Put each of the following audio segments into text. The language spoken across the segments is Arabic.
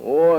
Oh,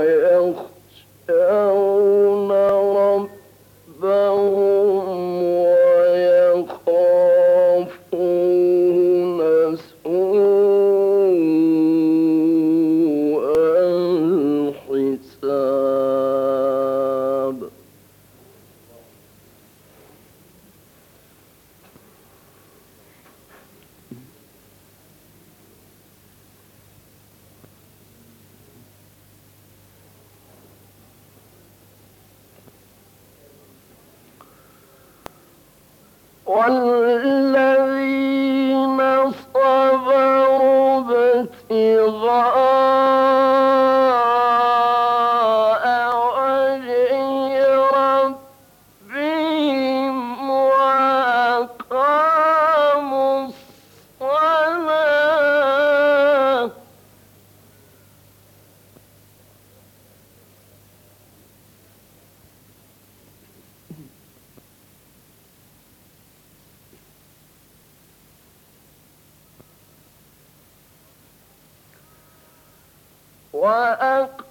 وأقاموا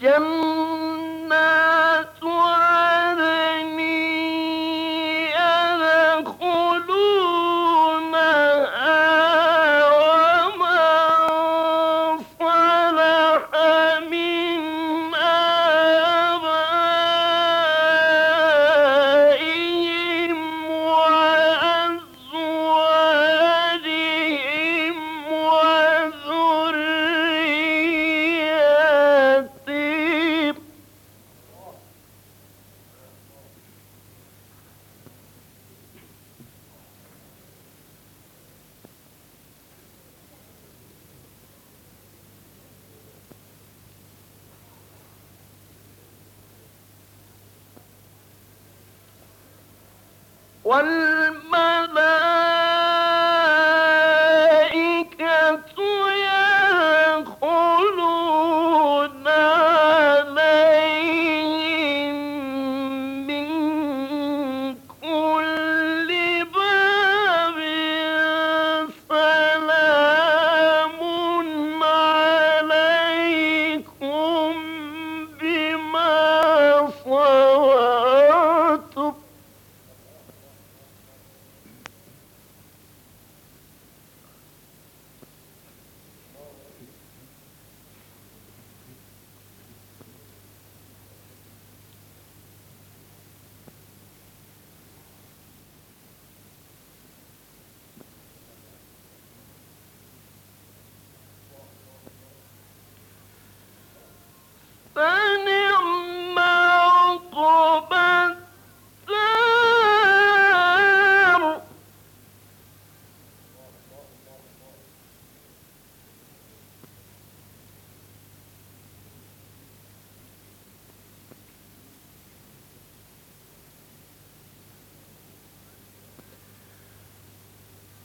chấm والمال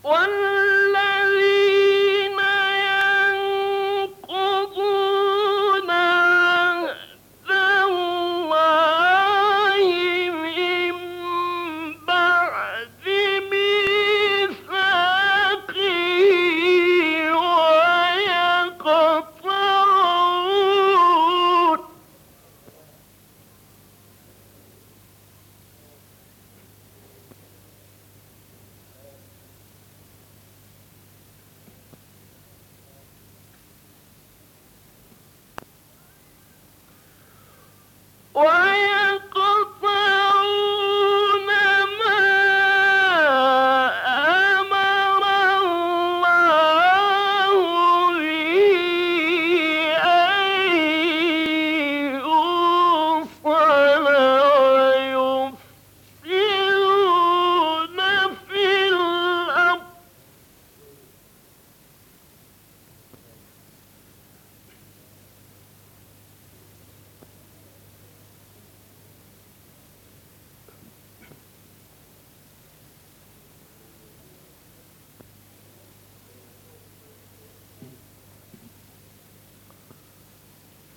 One.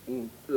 嗯这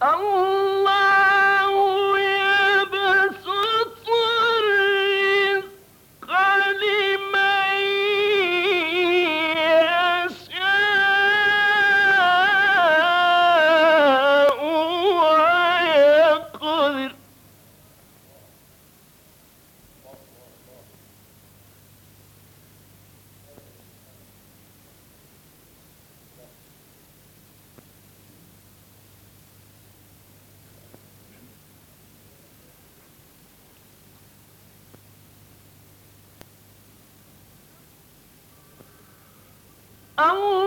Oh. أعوذ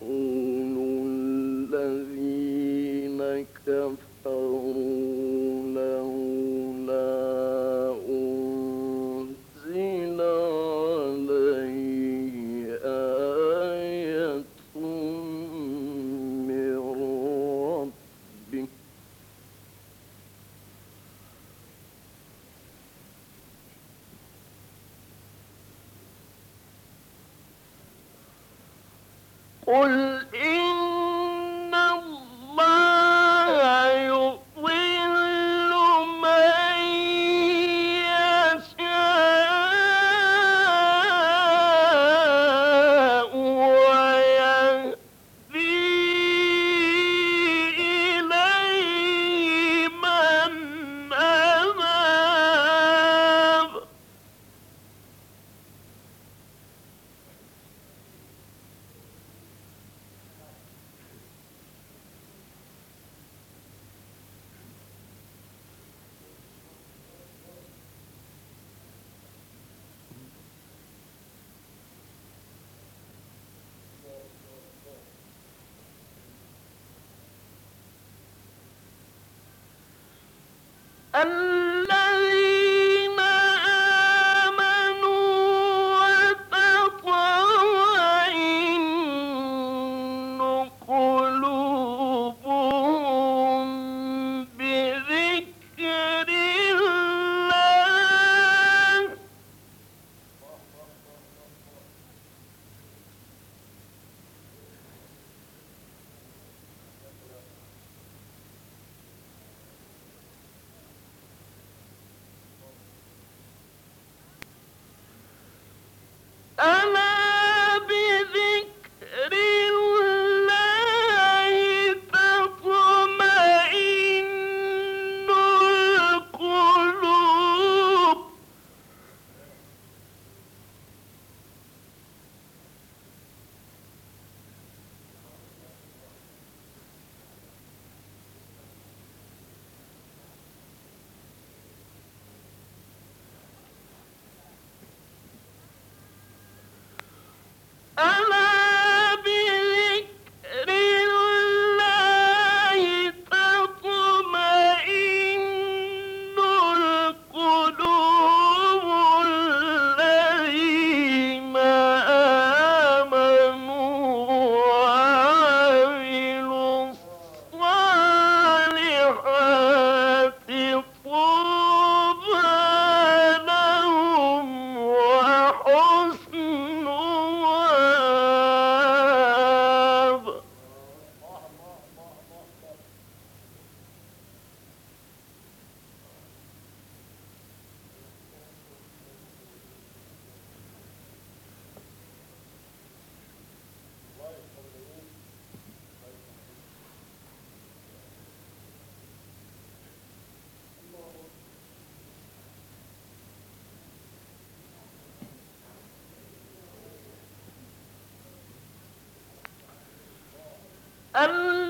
嗯 قل إن أما Aman. Allah.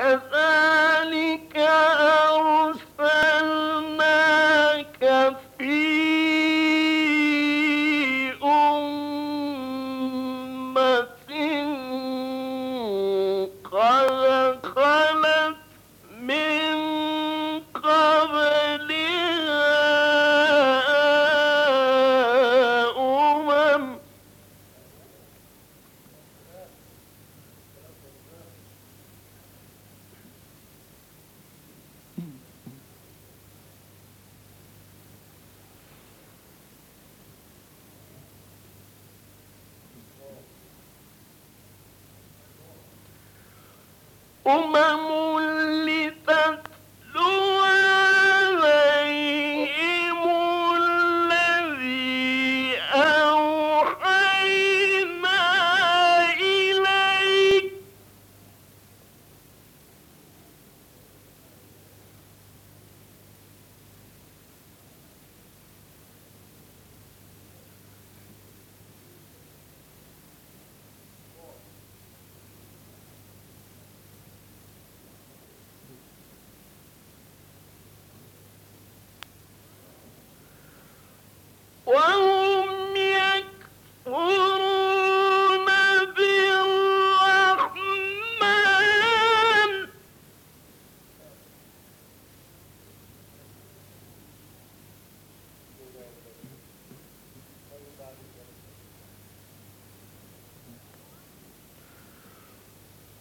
كفى أمم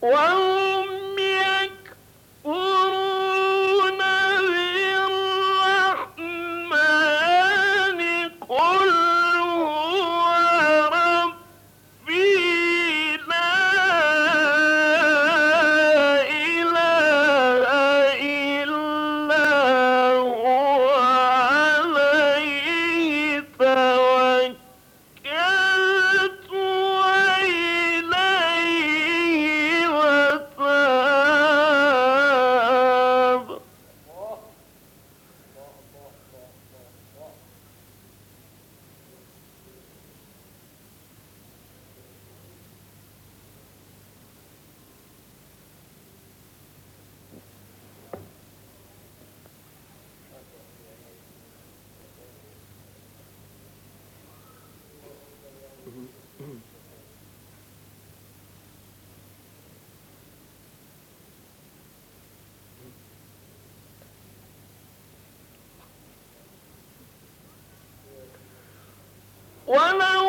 Wow. ولو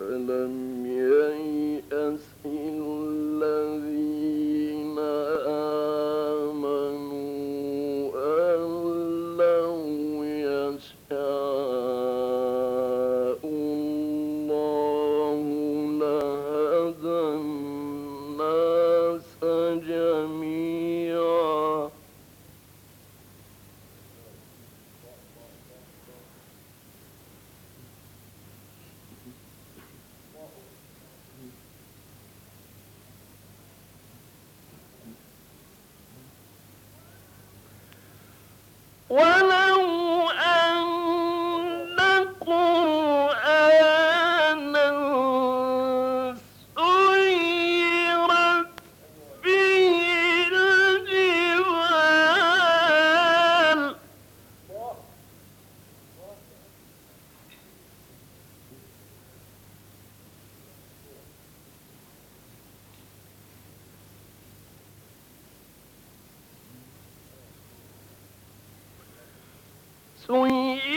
أفلم ييأس sonhei.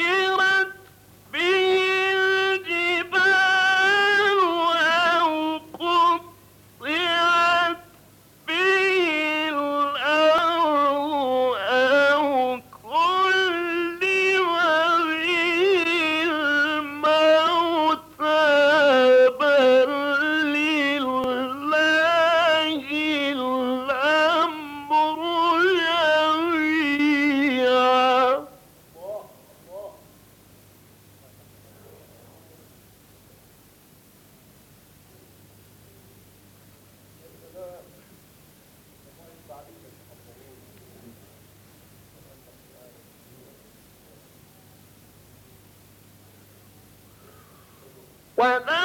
Where the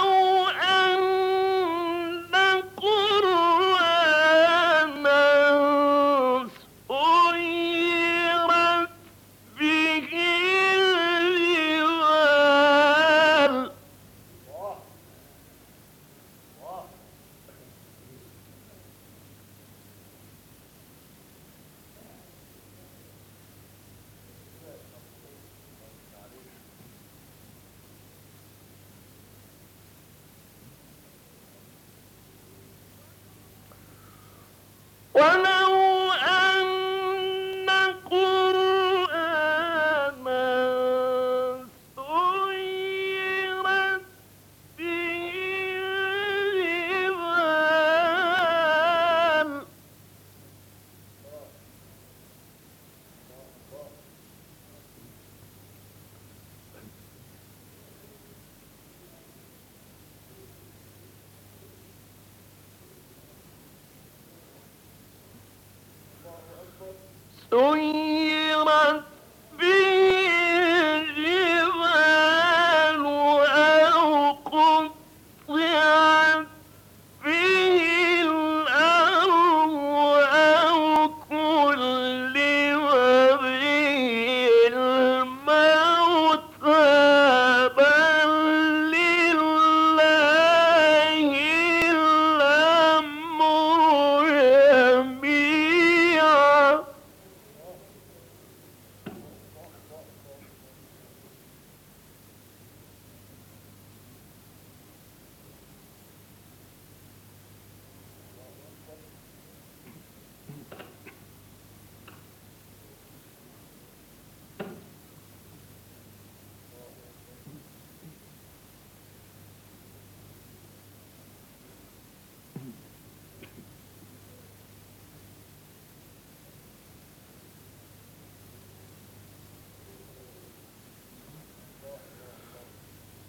Oh, yeah.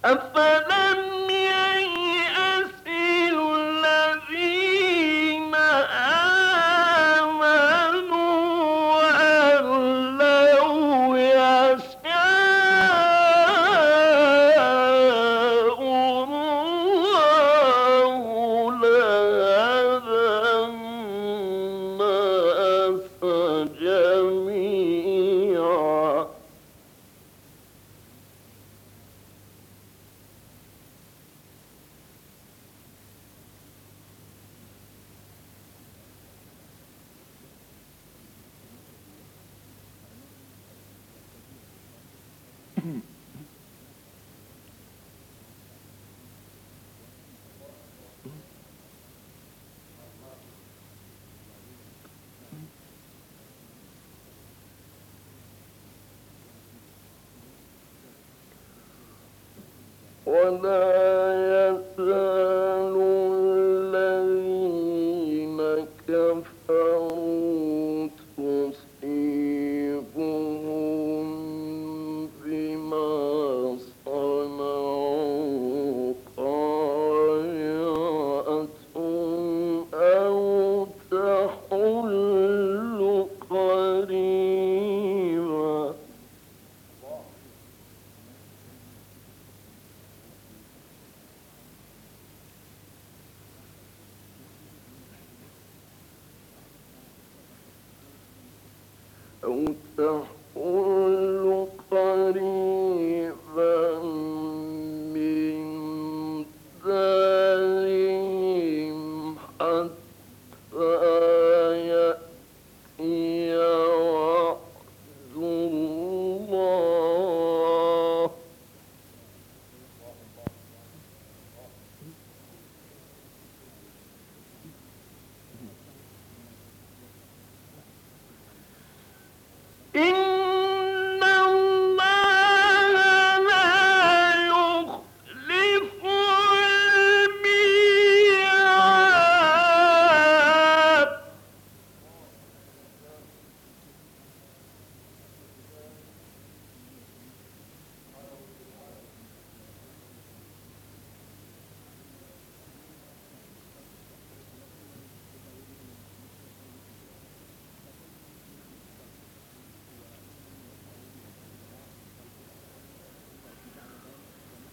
أفلم ولا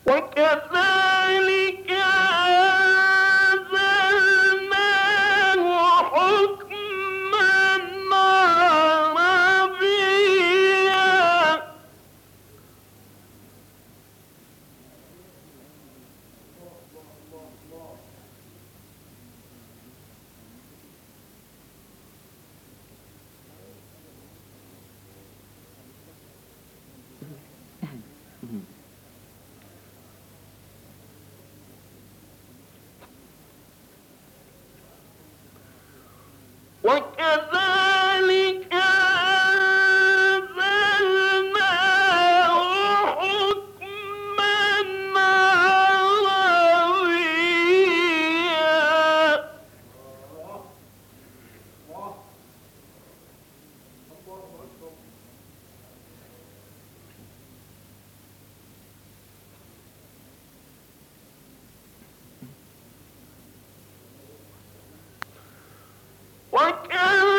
وكذلك I can't.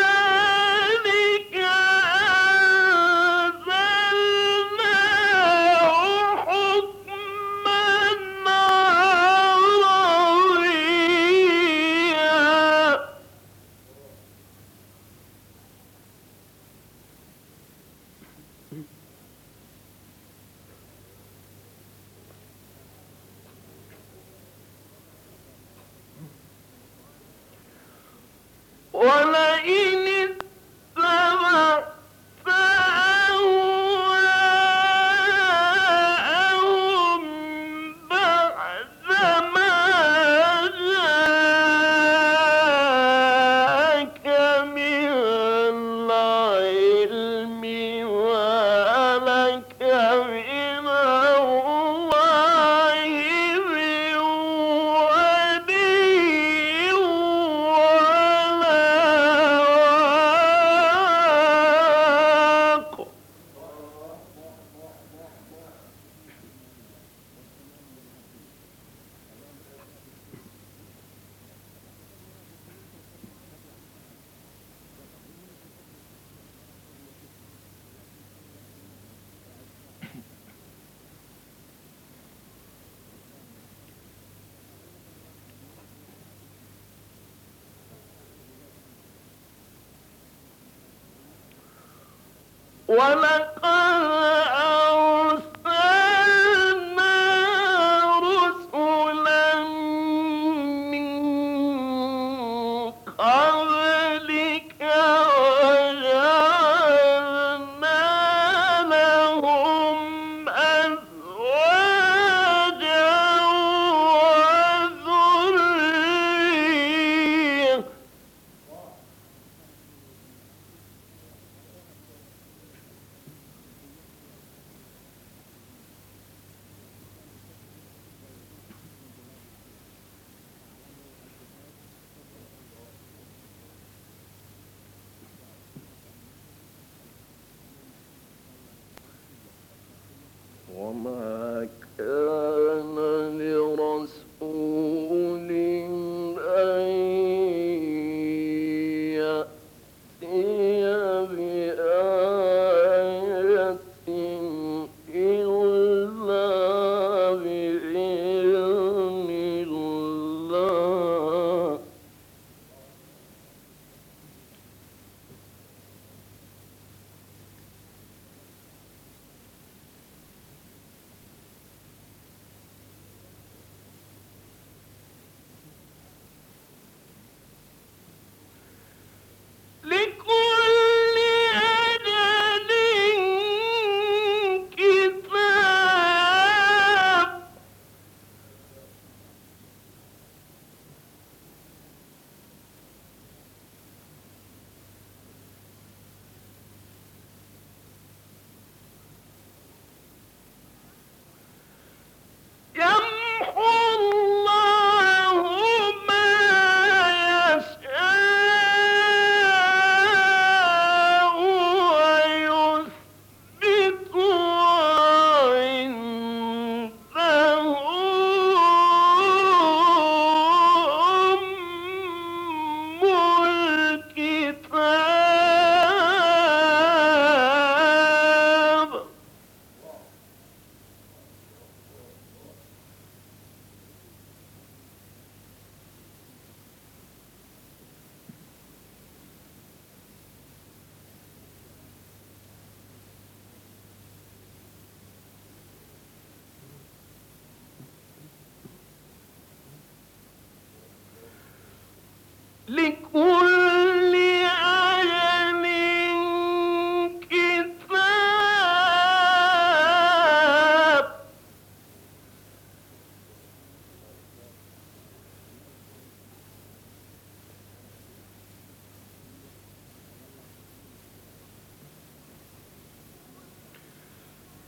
ولقد 我们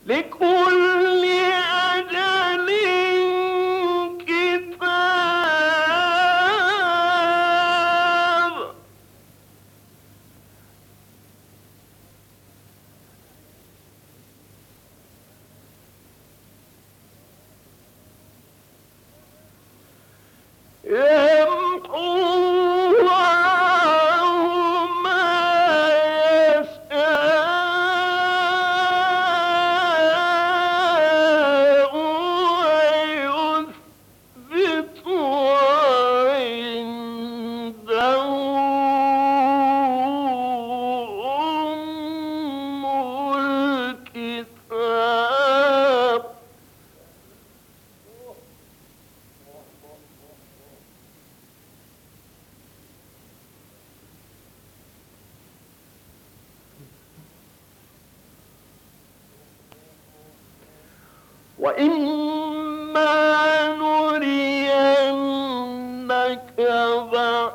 لكل وإما نرينك بعض